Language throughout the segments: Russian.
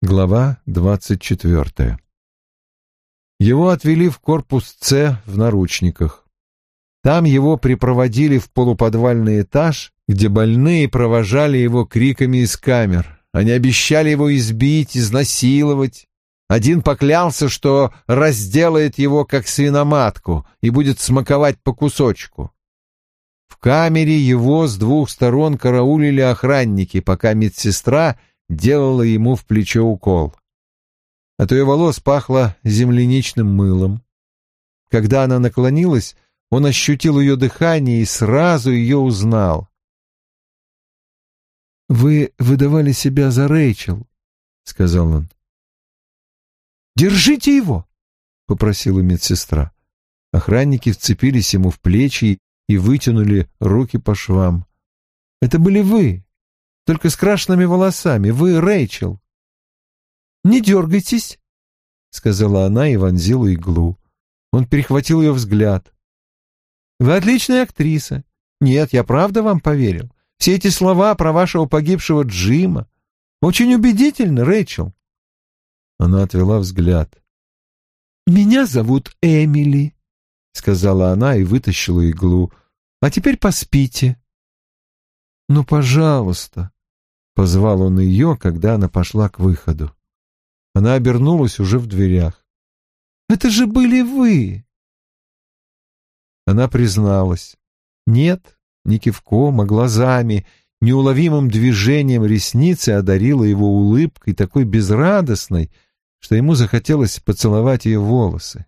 Глава двадцать четвертая. Его отвели в корпус С в наручниках. Там его припроводили в полуподвальный этаж, где больные провожали его криками из камер. Они обещали его избить, изнасиловать. Один поклялся, что разделает его как свиноматку и будет смаковать по кусочку. В камере его с двух сторон караулили охранники, пока медсестра делала ему в плечо укол. От ее волос пахло земляничным мылом. Когда она наклонилась, он ощутил ее дыхание и сразу ее узнал. «Вы выдавали себя за Рэйчел», — сказал он. «Держите его!» — попросила медсестра. Охранники вцепились ему в плечи и вытянули руки по швам. «Это были вы, только с крашенными волосами. Вы Рэйчел. «Не дергайтесь», — сказала она и вонзила иглу. Он перехватил ее взгляд. «Вы отличная актриса. Нет, я правда вам поверил. Все эти слова про вашего погибшего Джима. Очень убедительно, Рэйчел». Она отвела взгляд. «Меня зовут Эмили», — сказала она и вытащила иглу. «А теперь поспите». «Ну, пожалуйста», Позвал он ее, когда она пошла к выходу. Она обернулась уже в дверях. «Это же были вы!» Она призналась. Нет, не кивком, а глазами, неуловимым движением ресницы одарила его улыбкой такой безрадостной, что ему захотелось поцеловать ее волосы.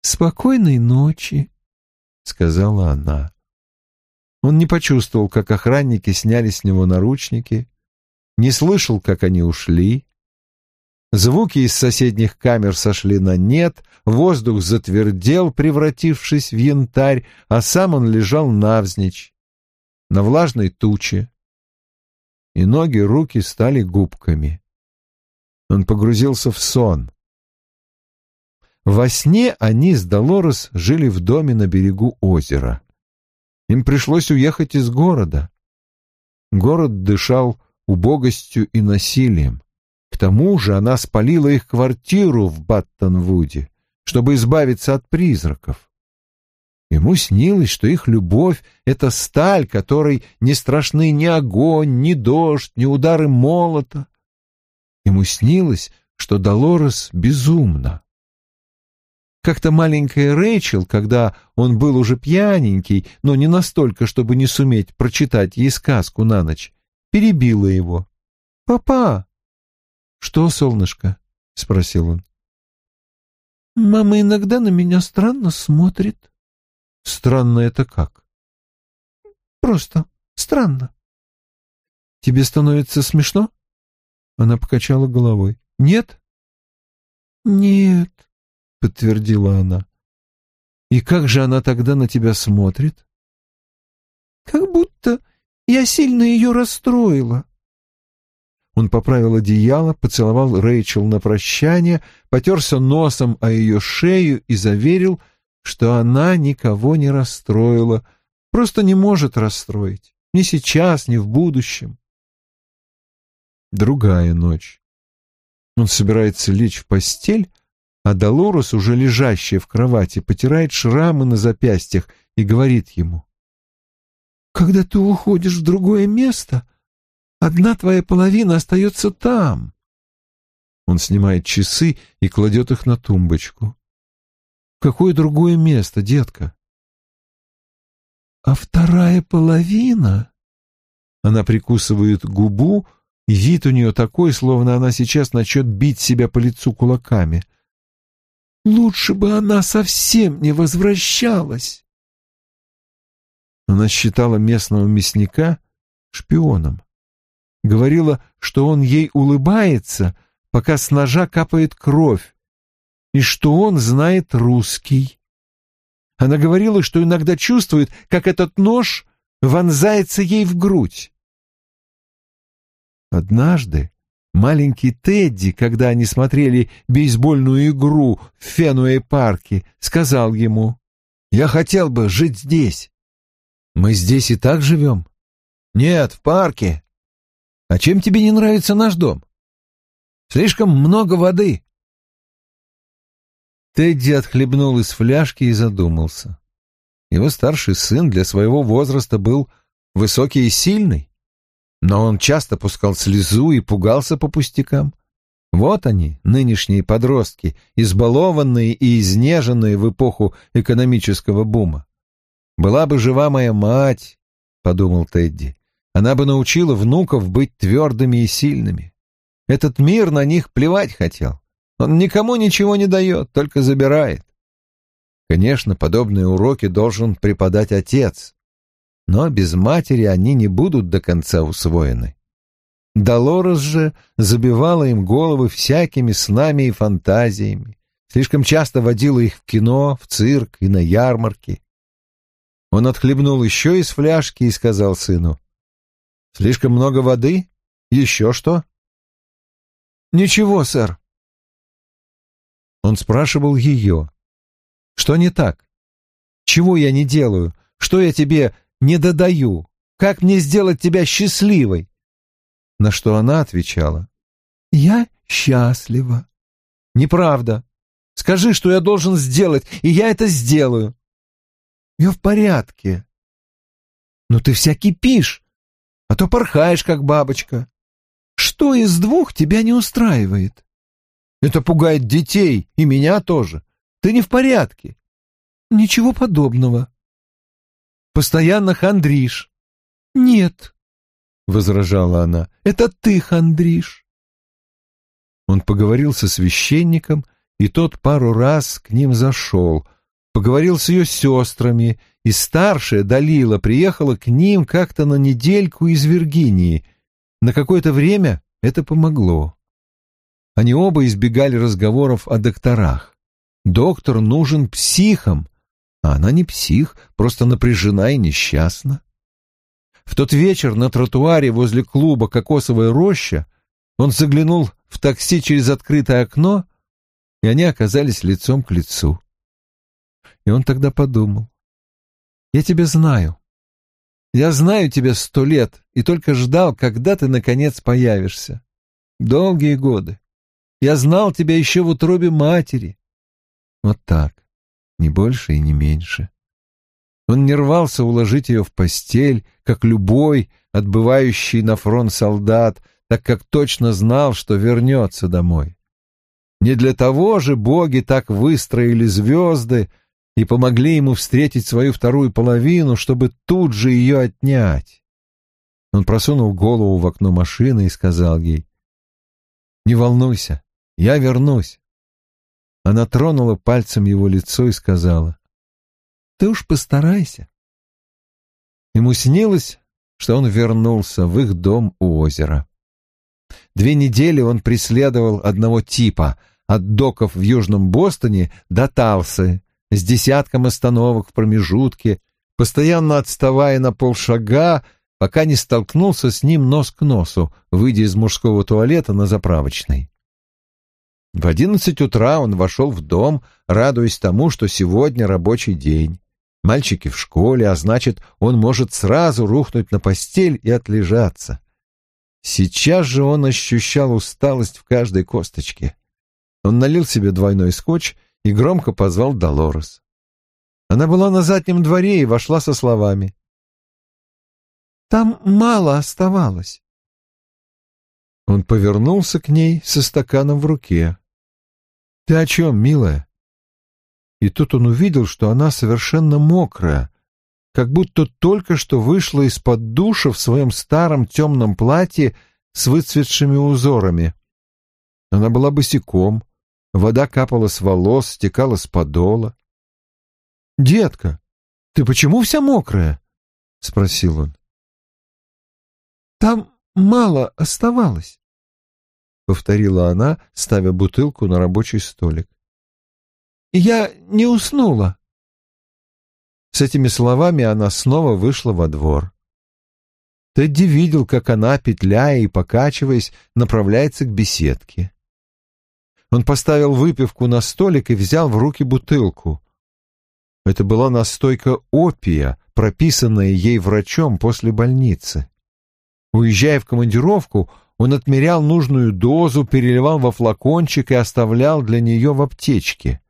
«Спокойной ночи», — сказала она. Он не почувствовал, как охранники сняли с него наручники, не слышал, как они ушли. Звуки из соседних камер сошли на нет, воздух затвердел, превратившись в янтарь, а сам он лежал навзничь, на влажной туче, и ноги, руки стали губками. Он погрузился в сон. Во сне они с Долорес жили в доме на берегу озера. Им пришлось уехать из города. Город дышал убогостью и насилием. К тому же она спалила их квартиру в Баттонвуде, чтобы избавиться от призраков. Ему снилось, что их любовь — это сталь, которой не страшны ни огонь, ни дождь, ни удары молота. Ему снилось, что Долорес безумна. Как-то маленькая Рэйчел, когда он был уже пьяненький, но не настолько, чтобы не суметь прочитать ей сказку на ночь, перебила его. «Папа!» «Что, солнышко?» — спросил он. «Мама иногда на меня странно смотрит». «Странно это как?» «Просто странно». «Тебе становится смешно?» Она покачала головой. «Нет?» «Нет», — подтвердила она. «И как же она тогда на тебя смотрит?» «Как будто я сильно ее расстроила». Он поправил одеяло, поцеловал Рэйчел на прощание, потерся носом о ее шею и заверил, что она никого не расстроила, просто не может расстроить, ни сейчас, ни в будущем. Другая ночь. Он собирается лечь в постель, а Долорес, уже лежащая в кровати, потирает шрамы на запястьях и говорит ему. «Когда ты уходишь в другое место, одна твоя половина остается там». Он снимает часы и кладет их на тумбочку. «Какое другое место, детка?» «А вторая половина...» Она прикусывает губу, и вид у нее такой, словно она сейчас начнет бить себя по лицу кулаками — Лучше бы она совсем не возвращалась. Она считала местного мясника шпионом. Говорила, что он ей улыбается, пока с ножа капает кровь, и что он знает русский. Она говорила, что иногда чувствует, как этот нож вонзается ей в грудь. Однажды Маленький Тедди, когда они смотрели бейсбольную игру в Фенуэй-парке, сказал ему, «Я хотел бы жить здесь». «Мы здесь и так живем?» «Нет, в парке». «А чем тебе не нравится наш дом?» Слишком много воды. Тедди отхлебнул из фляжки и задумался. Его старший сын для своего возраста был высокий и сильный, но он часто пускал слезу и пугался по пустякам. Вот они, нынешние подростки, избалованные и изнеженные в эпоху экономического бума. «Была бы жива моя мать», — подумал Тедди, — «она бы научила внуков быть твердыми и сильными. Этот мир на них плевать хотел. Он никому ничего не дает, только забирает. Конечно, подобные уроки должен преподать отец, но без матери они не будут до конца усвоены. Долорес же забивала им головы всякими снами и фантазиями, слишком часто водила их в кино, в цирк и на ярмарки. Он отхлебнул еще из фляжки и сказал сыну, «Слишком много воды? Еще что?» «Ничего, сэр». Он спрашивал ее, «Что не так? Чего я не делаю? Что я тебе не додаю? Как мне сделать тебя счастливой?» На что она отвечала, «Я счастлива». «Неправда. Скажи, что я должен сделать, и я это сделаю». «Я в порядке». «Ну ты вся кипишь, а то порхаешь, как бабочка. Что из двух тебя не устраивает?» «Это пугает детей, и меня тоже. Ты не в порядке». «Ничего подобного». «Постоянно хандришь». «Нет», — возражала она, — «это ты хандришь». Он поговорил со священником, и тот пару раз к ним зашел, поговорил с ее сестрами, и старшая, Далила, приехала к ним как-то на недельку из Виргинии. На какое-то время это помогло. Они оба избегали разговоров о докторах. Доктор нужен психам, а она не псих, просто напряжена и несчастна. В тот вечер на тротуаре возле клуба «Кокосовая роща» он заглянул в такси через открытое окно, и они оказались лицом к лицу. И он тогда подумал, «Я тебя знаю. Я знаю тебя сто лет и только ждал, когда ты, наконец, появишься. Долгие годы. Я знал тебя еще в утробе матери. Вот так, не больше и не меньше. Он не рвался уложить ее в постель, как любой, отбывающий на фронт солдат, так как точно знал, что вернется домой. Не для того же боги так выстроили звезды и помогли ему встретить свою вторую половину, чтобы тут же ее отнять. Он просунул голову в окно машины и сказал ей, «Не волнуйся, я вернусь. Она тронула пальцем его лицо и сказала, «Ты уж постарайся». Ему снилось, что он вернулся в их дом у озера. Две недели он преследовал одного типа, от доков в Южном Бостоне до Талсы, с десятком остановок в промежутке, постоянно отставая на полшага, пока не столкнулся с ним нос к носу, выйдя из мужского туалета на заправочной. В одиннадцать утра он вошел в дом, радуясь тому, что сегодня рабочий день. Мальчики в школе, а значит, он может сразу рухнуть на постель и отлежаться. Сейчас же он ощущал усталость в каждой косточке. Он налил себе двойной скотч и громко позвал Долорес. Она была на заднем дворе и вошла со словами. «Там мало оставалось». Он повернулся к ней со стаканом в руке. «Ты о чем, милая?» И тут он увидел, что она совершенно мокрая, как будто только что вышла из-под душа в своем старом темном платье с выцветшими узорами. Она была босиком, вода капала с волос, стекала с подола. «Детка, ты почему вся мокрая?» — спросил он. «Там мало оставалось», — повторила она, ставя бутылку на рабочий столик. «Я не уснула». С этими словами она снова вышла во двор. Тедди видел, как она, петляя и покачиваясь, направляется к беседке. Он поставил выпивку на столик и взял в руки бутылку. Это была настойка опия, прописанная ей врачом после больницы. Уезжая в командировку, он отмерял нужную дозу, переливал во флакончик и оставлял для нее в аптечке.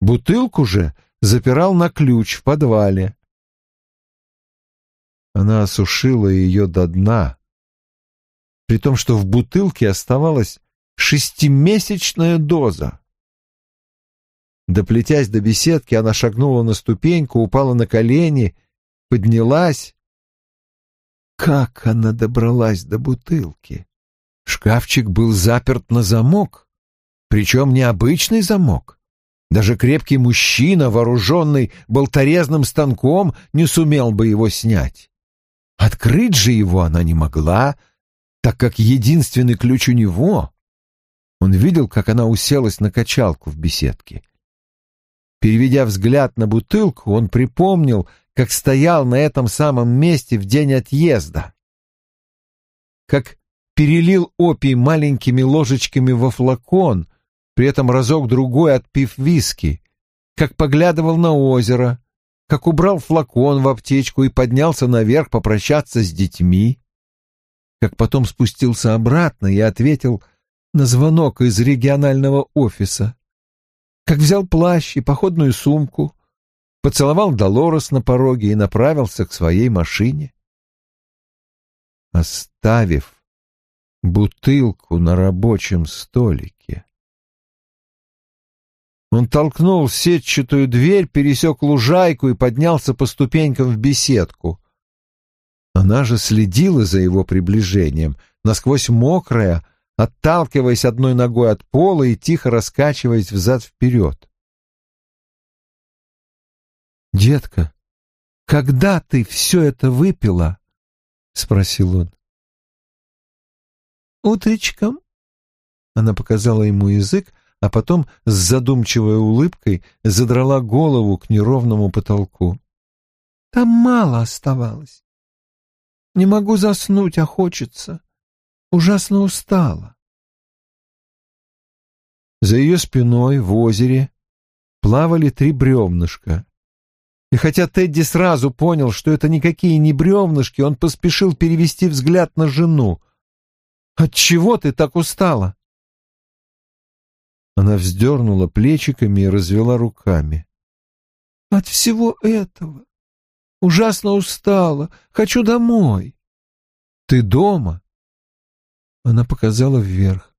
Бутылку же запирал на ключ в подвале. Она осушила ее до дна, при том, что в бутылке оставалась шестимесячная доза. Доплетясь до беседки, она шагнула на ступеньку, упала на колени, поднялась. Как она добралась до бутылки? Шкафчик был заперт на замок, причем необычный замок. Даже крепкий мужчина, вооруженный болторезным станком, не сумел бы его снять. Открыть же его она не могла, так как единственный ключ у него. Он видел, как она уселась на качалку в беседке. Переведя взгляд на бутылку, он припомнил, как стоял на этом самом месте в день отъезда. Как перелил опий маленькими ложечками во флакон, при этом разок-другой отпив виски, как поглядывал на озеро, как убрал флакон в аптечку и поднялся наверх попрощаться с детьми, как потом спустился обратно и ответил на звонок из регионального офиса, как взял плащ и походную сумку, поцеловал Долорес на пороге и направился к своей машине. Оставив бутылку на рабочем столике. Он толкнул сетчатую дверь, пересек лужайку и поднялся по ступенькам в беседку. Она же следила за его приближением, насквозь мокрая, отталкиваясь одной ногой от пола и тихо раскачиваясь взад-вперед. «Детка, когда ты все это выпила?» — спросил он. «Утречком?» Она показала ему язык, а потом с задумчивой улыбкой задрала голову к неровному потолку. «Там мало оставалось. Не могу заснуть, а хочется. Ужасно устала». За ее спиной в озере плавали три бревнышка. И хотя Тедди сразу понял, что это никакие не бревнышки, он поспешил перевести взгляд на жену — от чего ты так устала? Она вздернула плечиками и развела руками. От всего этого. Ужасно устала. Хочу домой. Ты дома? Она показала вверх.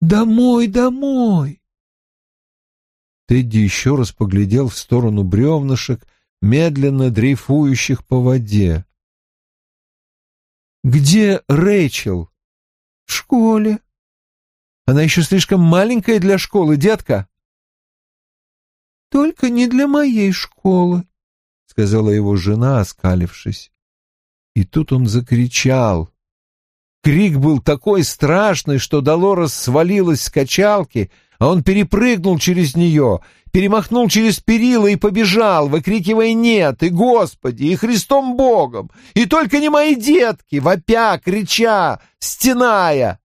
Домой, домой. Тедди еще раз поглядел в сторону бревнышек, медленно дрейфующих по воде. «Где Рэйчел?» В школе. Она еще слишком маленькая для школы, детка. Только не для моей школы, сказала его жена, оскалившись. И тут он закричал. Крик был такой страшный, что Долорес свалилась с качалки, а он перепрыгнул через нее, перемахнул через перила и побежал, выкрикивая «Нет!» и «Господи!» и «Христом Богом!» и «Только не мои детки!» вопя, крича, стеная.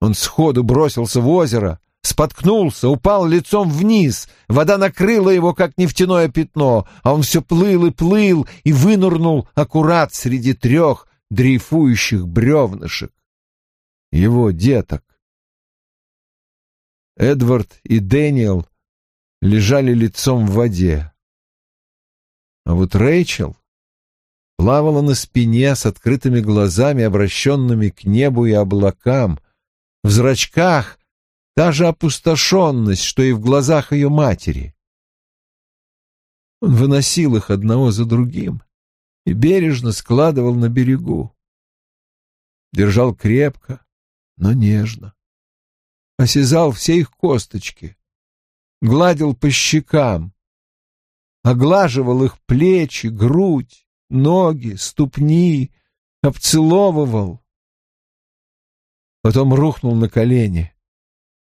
Он сходу бросился в озеро, споткнулся, упал лицом вниз, вода накрыла его, как нефтяное пятно, а он все плыл и плыл и вынырнул аккурат среди трех дрейфующих бревнышек. Его деток. Эдвард и Дэниел лежали лицом в воде. А вот Рэйчел плавала на спине с открытыми глазами, обращенными к небу и облакам. В зрачках та же опустошенность, что и в глазах ее матери. Он выносил их одного за другим и бережно складывал на берегу. Держал крепко, но нежно. Осязал все их косточки, гладил по щекам, оглаживал их плечи, грудь, ноги, ступни, обцеловывал. Потом рухнул на колени.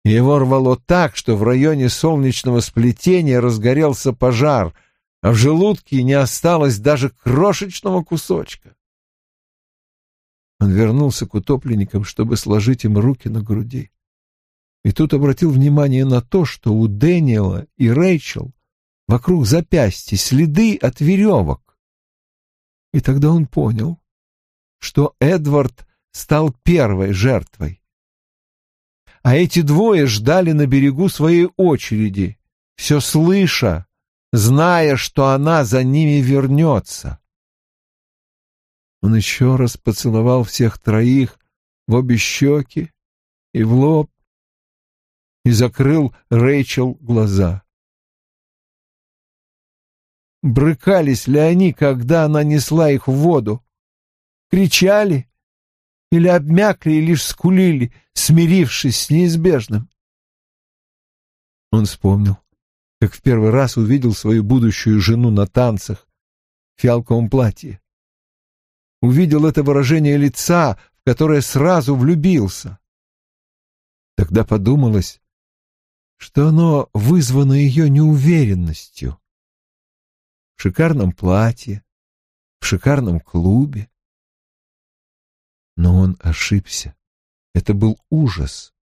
Его рвало так, что в районе солнечного сплетения разгорелся пожар, а в желудке не осталось даже крошечного кусочка. Он вернулся к утопленникам, чтобы сложить им руки на груди. И тут обратил внимание на то, что у Дэниела и Рэйчел вокруг запястья следы от веревок. И тогда он понял, что Эдвард стал первой жертвой. А эти двое ждали на берегу своей очереди, все слыша, зная, что она за ними вернется. Он еще раз поцеловал всех троих в обе щеки и в лоб и закрыл Рэйчел глаза. Брыкались ли они, когда она несла их в воду? Кричали или обмякли и лишь скулили, смирившись с неизбежным? Он вспомнил, как в первый раз увидел свою будущую жену на танцах в фиалковом платье. Увидел это выражение лица, в которое сразу влюбился. Тогда подумалось, что оно вызвано ее неуверенностью. В шикарном платье, в шикарном клубе. Но он ошибся. Это был ужас.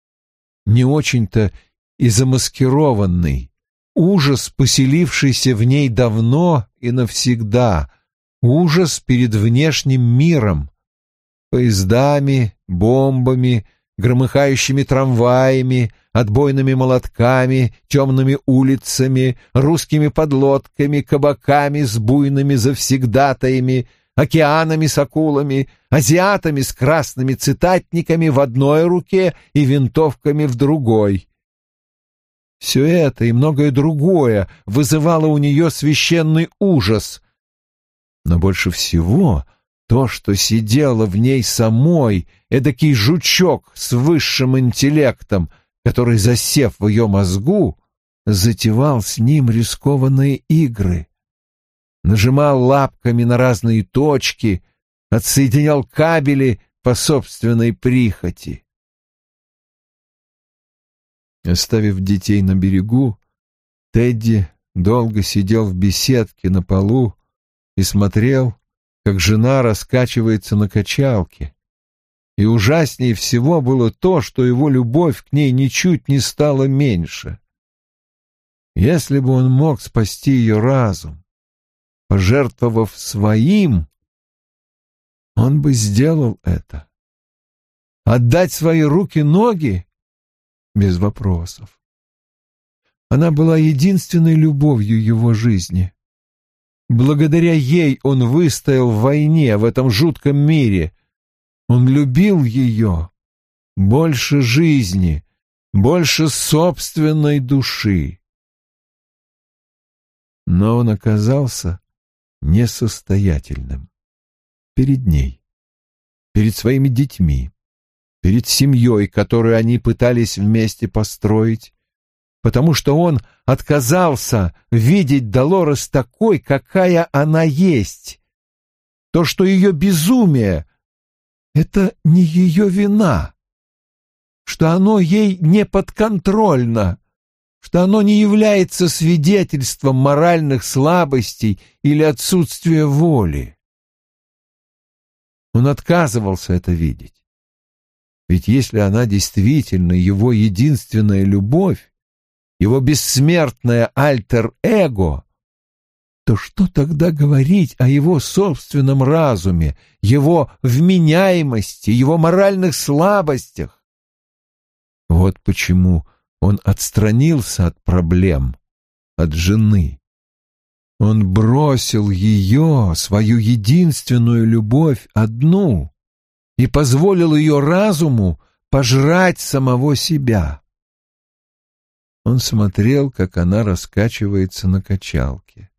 Не очень-то и замаскированный. Ужас, поселившийся в ней давно и навсегда. Ужас перед внешним миром. Поездами, бомбами, громыхающими трамваями, отбойными молотками, темными улицами, русскими подлодками, кабаками с буйными завсегдатаями, океанами с акулами, азиатами с красными цитатниками в одной руке и винтовками в другой. Все это и многое другое вызывало у нее священный ужас. Но больше всего то, что сидело в ней самой, эдакий жучок с высшим интеллектом, который, засев в ее мозгу, затевал с ним рискованные игры. Нажимал лапками на разные точки, отсоединял кабели по собственной прихоти. Оставив детей на берегу, Тедди долго сидел в беседке на полу и смотрел, как жена раскачивается на качалке. И ужаснее всего было то, что его любовь к ней ничуть не стала меньше. Если бы он мог спасти ее разум, пожертвовав своим, он бы сделал это. Отдать свои руки-ноги? Без вопросов. Она была единственной любовью его жизни. Благодаря ей он выстоял в войне в этом жутком мире. Он любил ее больше жизни, больше собственной души. Но он оказался несостоятельным перед ней, перед своими детьми, перед семьей, которую они пытались вместе построить, потому что он отказался видеть Долорес такой, какая она есть. То, что ее безумие — это не ее вина, что оно ей не подконтрольно, что оно не является свидетельством моральных слабостей или отсутствия воли. Он отказывался это видеть. Ведь если она действительно его единственная любовь, его бессмертное альтер-эго, то что тогда говорить о его собственном разуме, его вменяемости, его моральных слабостях? Вот почему он отстранился от проблем, от жены. Он бросил ее, свою единственную любовь, одну, и позволил ее разуму пожрать самого себя. Он смотрел, как она раскачивается на качалке.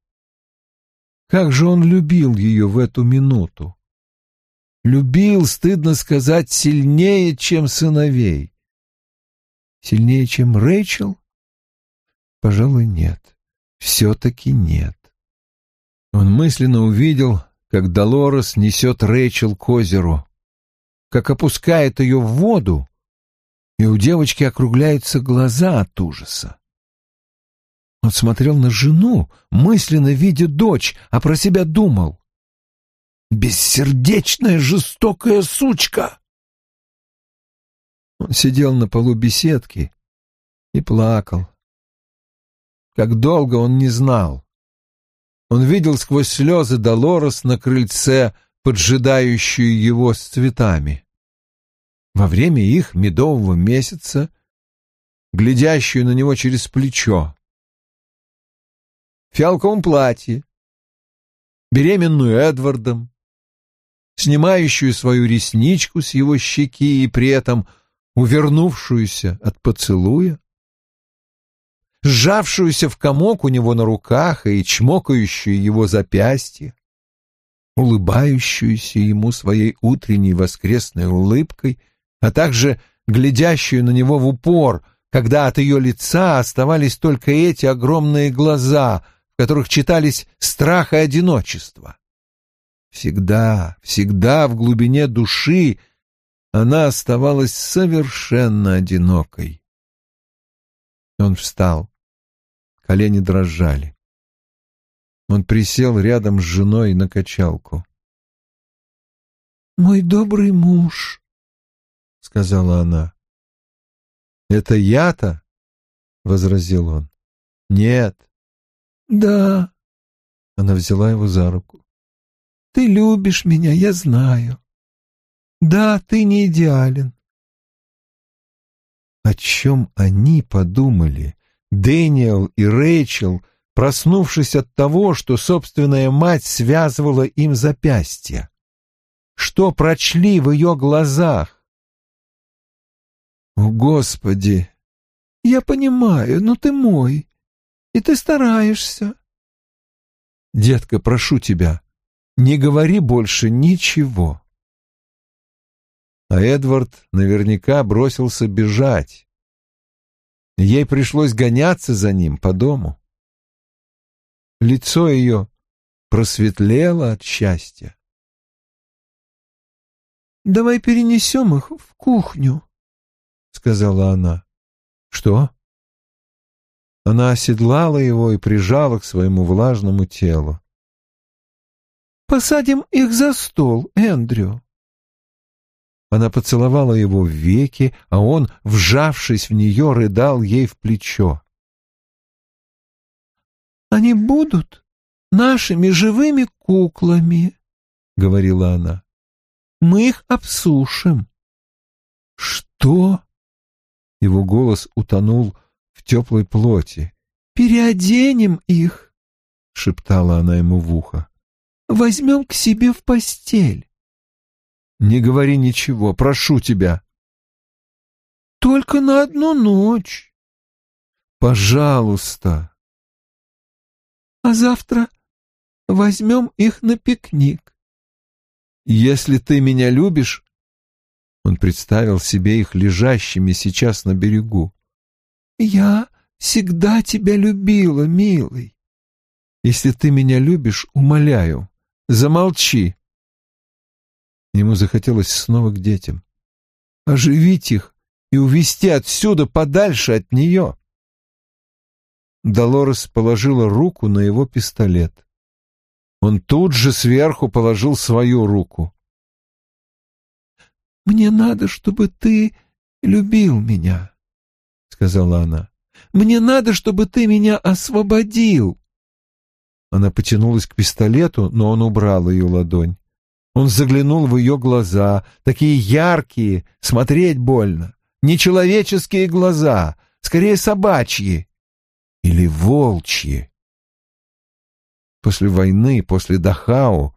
Как же он любил ее в эту минуту! Любил, стыдно сказать, сильнее, чем сыновей. Сильнее, чем Рэйчел? Пожалуй, нет. Все-таки нет. Он мысленно увидел, как Долорес несет Рэйчел к озеру, как опускает ее в воду, и у девочки округляются глаза от ужаса. Он смотрел на жену, мысленно видя дочь, а про себя думал. «Бессердечная жестокая сучка!» Он сидел на полу беседки и плакал. Как долго он не знал. Он видел сквозь слезы Долорес на крыльце, поджидающую его с цветами. Во время их медового месяца, глядящую на него через плечо. В фиалковом платье, беременную Эдвардом, снимающую свою ресничку с его щеки и при этом увернувшуюся от поцелуя, сжавшуюся в комок у него на руках и чмокающую его запястье, улыбающуюся ему своей утренней воскресной улыбкой, а также глядящую на него в упор, когда от ее лица оставались только эти огромные глаза, в которых читались страх и одиночество. Всегда, всегда в глубине души она оставалась совершенно одинокой. Он встал. Колени дрожали. Он присел рядом с женой на качалку. «Мой добрый муж», — сказала она. «Это я-то?» — возразил он. «Нет». «Да». Она взяла его за руку. «Ты любишь меня, я знаю. Да, ты не идеален». О чем они подумали, Дэниел и Рэйчел, проснувшись от того, что собственная мать связывала им запястья. Что прочли в ее глазах? «О, Господи! Я понимаю, но ты мой, и ты стараешься». «Детка, прошу тебя, не говори больше ничего». А Эдвард наверняка бросился бежать. Ей пришлось гоняться за ним по дому. Лицо ее просветлело от счастья. «Давай перенесем их в кухню», — сказала она. «Что?» Она оседлала его и прижала к своему влажному телу. «Посадим их за стол, Эндрю». Она поцеловала его в веки, а он, вжавшись в нее, рыдал ей в плечо. «Они будут нашими живыми куклами», — говорила она. «Мы их обсушим». «Что?» Его голос утонул в теплой плоти. «Переоденем их», — шептала она ему в ухо. «Возьмем к себе в постель». Не говори ничего, прошу тебя. Только на одну ночь. Пожалуйста. А завтра возьмем их на пикник. Если ты меня любишь... Он представил себе их лежащими сейчас на берегу. Я всегда тебя любила, милый. Если ты меня любишь, умоляю, замолчи. Ему захотелось снова к детям. Оживить их и увести отсюда подальше от нее. Долорес положила руку на его пистолет. Он тут же сверху положил свою руку. «Мне надо, чтобы ты любил меня», — сказала она. «Мне надо, чтобы ты меня освободил». Она потянулась к пистолету, но он убрал ее ладонь. Он заглянул в ее глаза, такие яркие, смотреть больно. Нечеловеческие глаза, скорее собачьи или волчьи. После войны, после Дахау,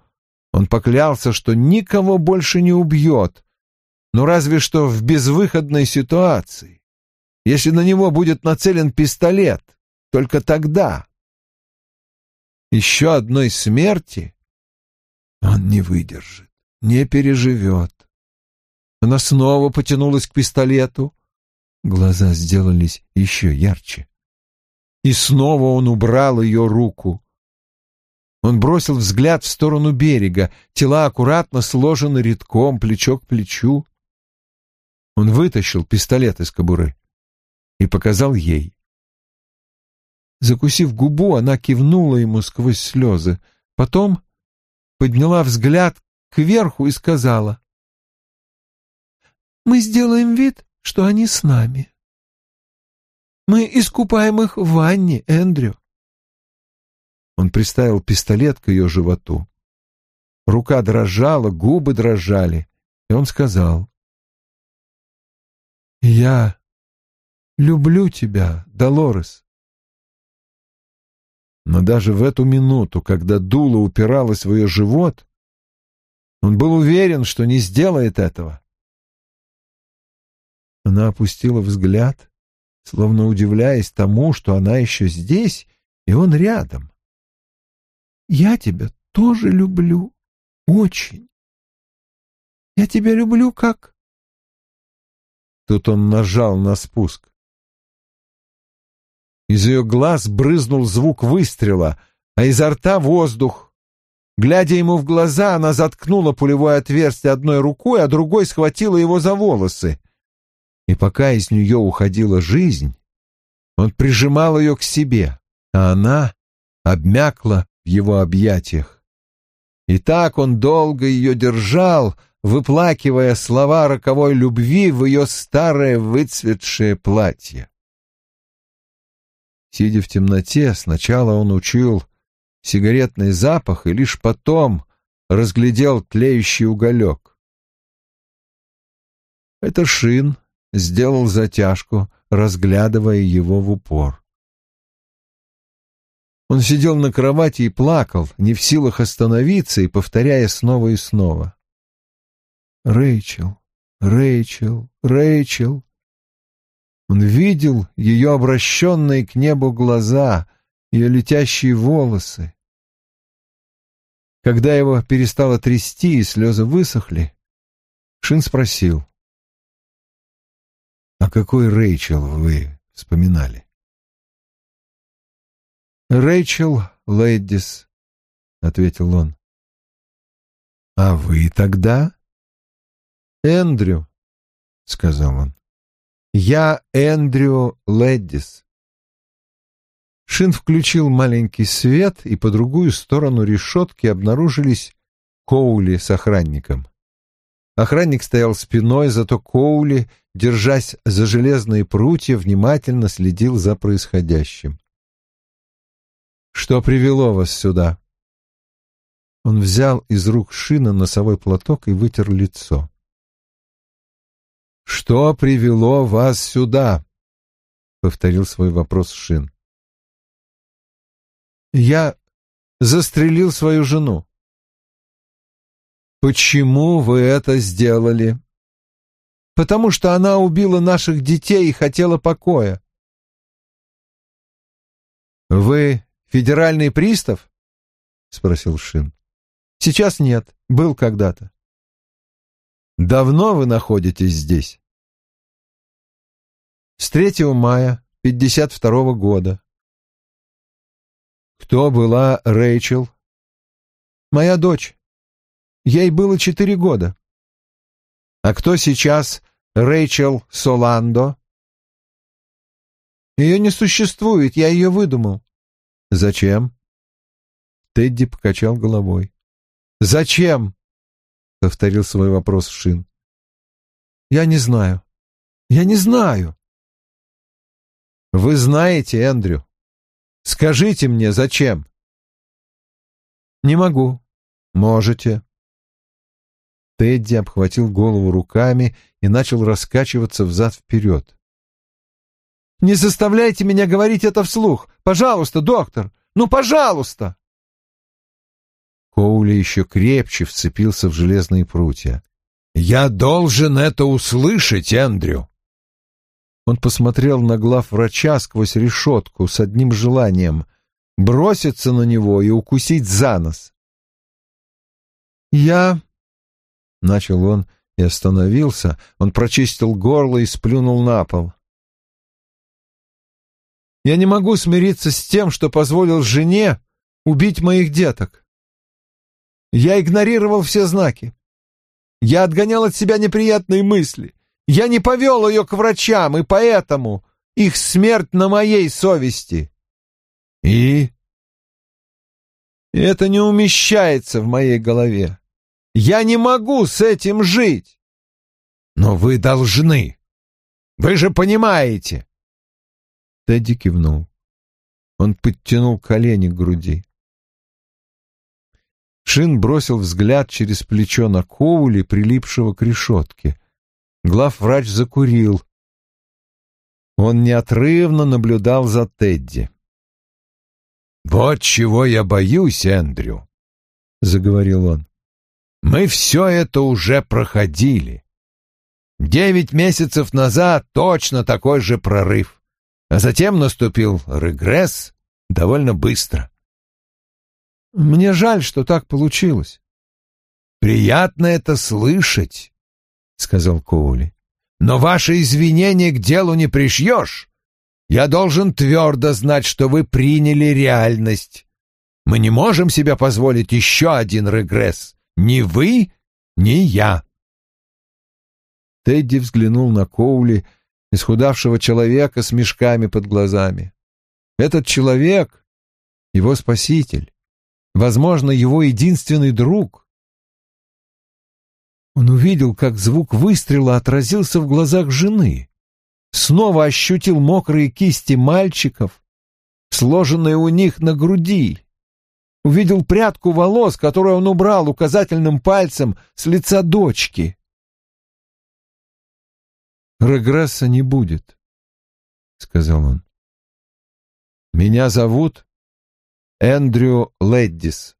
он поклялся, что никого больше не убьет, но разве что в безвыходной ситуации. Если на него будет нацелен пистолет, только тогда. Еще одной смерти он не выдержит, не переживет. Она снова потянулась к пистолету. Глаза сделались еще ярче. И снова он убрал ее руку. Он бросил взгляд в сторону берега. Тела аккуратно сложены редком, плечо к плечу. Он вытащил пистолет из кобуры и показал ей. Закусив губу, она кивнула ему сквозь слезы. Потом подняла взгляд кверху и сказала. «Мы сделаем вид, что они с нами. Мы искупаем их в ванне, Эндрю». Он приставил пистолет к ее животу. Рука дрожала, губы дрожали, и он сказал. Я люблю тебя, Долорес. Но даже в эту минуту, когда дуло упиралось в ее живот, он был уверен, что не сделает этого. Она опустила взгляд, словно удивляясь тому, что она еще здесь, и он рядом. «Я тебя тоже люблю. Очень. Я тебя люблю как...» Тут он нажал на спуск. Из ее глаз брызнул звук выстрела, а изо рта воздух. Глядя ему в глаза, она заткнула пулевое отверстие одной рукой, а другой схватила его за волосы. И пока из нее уходила жизнь, он прижимал ее к себе, а она обмякла в его объятиях. И так он долго ее держал, выплакивая слова роковой любви в ее старое выцветшее платье. Сидя в темноте, сначала он учил сигаретный запах и лишь потом разглядел тлеющий уголек. Это Шин сделал затяжку, разглядывая его в упор. Он сидел на кровати и плакал, не в силах остановиться и повторяя снова и снова. «Рэйчел, Рэйчел, Рэйчел». Он видел ее обращенные к небу глаза, ее летящие волосы. Когда его перестало трясти и слезы высохли, Шин спросил. «О какой Рэйчел вы вспоминали?» «Рэйчел Лэддис», — ответил он. «А вы тогда?» «Эндрю», — сказал он. «Я Эндрю Лэддис». Шин включил маленький свет, и по другую сторону решетки обнаружились Коули с охранником. Охранник стоял спиной, зато Коули, держась за железные прутья, внимательно следил за происходящим. Что привело вас сюда?» Он взял из рук Шина носовой платок и вытер лицо. «Что привело вас сюда?» — повторил свой вопрос Шин. «Я застрелил свою жену». «Почему вы это сделали?» «Потому что она убила наших детей и хотела покоя». «Вы Федеральный пристав? спросил Шин. Сейчас нет, был когда-то. Давно вы находитесь здесь? С 3 мая 52 -го года. Кто была Рэйчел? Моя дочь. Ей было четыре года. А кто сейчас Рэйчел Соландо? Ее не существует, я ее выдумал. «Зачем?» Тедди покачал головой. «Зачем?» — повторил свой вопрос Шин. «Я не знаю. Я не знаю». «Вы знаете, Эндрю. Скажите мне, зачем?» «Не могу». «Можете». Тедди обхватил голову руками и начал раскачиваться взад-вперед. Не заставляйте меня говорить это вслух. Пожалуйста, доктор. Ну, пожалуйста. Коули еще крепче вцепился в железные прутья. «Я должен это услышать, Эндрю!» Он посмотрел на глав врача сквозь решетку с одним желанием — броситься на него и укусить за нос. «Я...» — начал он и остановился. Он прочистил горло и сплюнул на пол. Я не могу смириться с тем, что позволил жене убить моих деток. Я игнорировал все знаки. Я отгонял от себя неприятные мысли. Я не повел ее к врачам, и поэтому их смерть на моей совести. И? Это не умещается в моей голове. Я не могу с этим жить. Но вы должны. Вы же понимаете. Тедди кивнул. Он подтянул колени к груди. Шин бросил взгляд через плечо на Коули, прилипшего к решетке. Главврач закурил. Он неотрывно наблюдал за Тедди. «Вот чего я боюсь, Эндрю», — заговорил он. «Мы все это уже проходили. Девять месяцев назад точно такой же прорыв, а затем наступил регресс довольно быстро». «Мне жаль, что так получилось». «Приятно это слышать», — сказал Коули. «Но ваши извинения к делу не пришьешь. Я должен твердо знать, что вы приняли реальность. Мы не можем себе позволить еще один регресс. Ни вы, ни я». Тедди взглянул на Коули, исхудавшего человека с мешками под глазами. Этот человек — его спаситель, возможно, его единственный друг — он увидел, как звук выстрела отразился в глазах жены. Снова ощутил мокрые кисти мальчиков, сложенные у них на груди. Увидел прядку волос, которую он убрал указательным пальцем с лица дочки. «Регресса не будет», — сказал он. «Меня зовут Эндрю Леддис.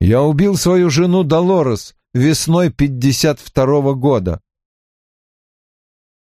Я убил свою жену Долорес весной 52-го года.